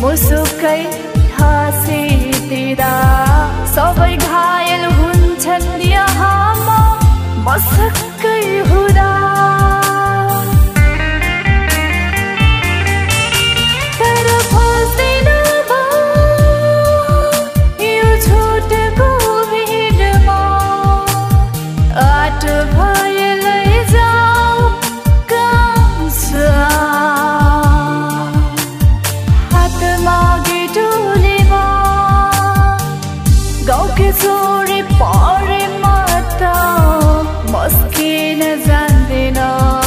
मुसुकै तिदा सबै घायल हुन्छन् यहाँ म मसक्कै हुँदा। জোরে পরে মাতা মস্কিন জানে না।